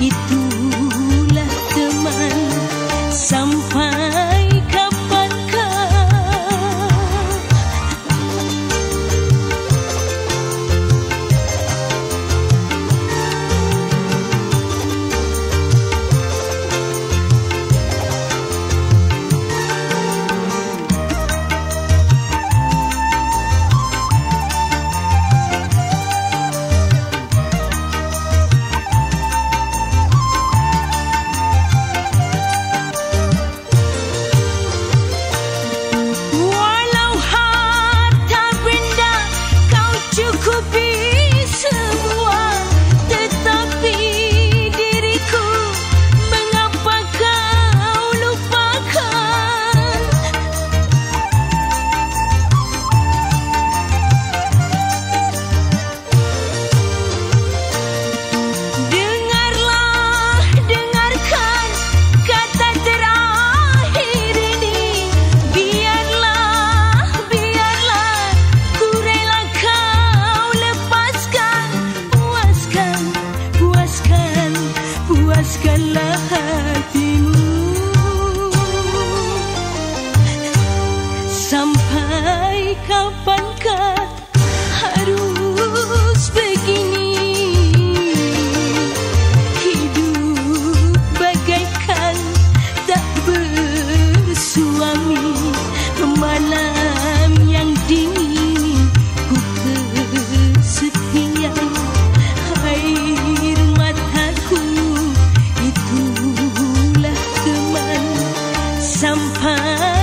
itu. sampai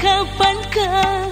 kapankah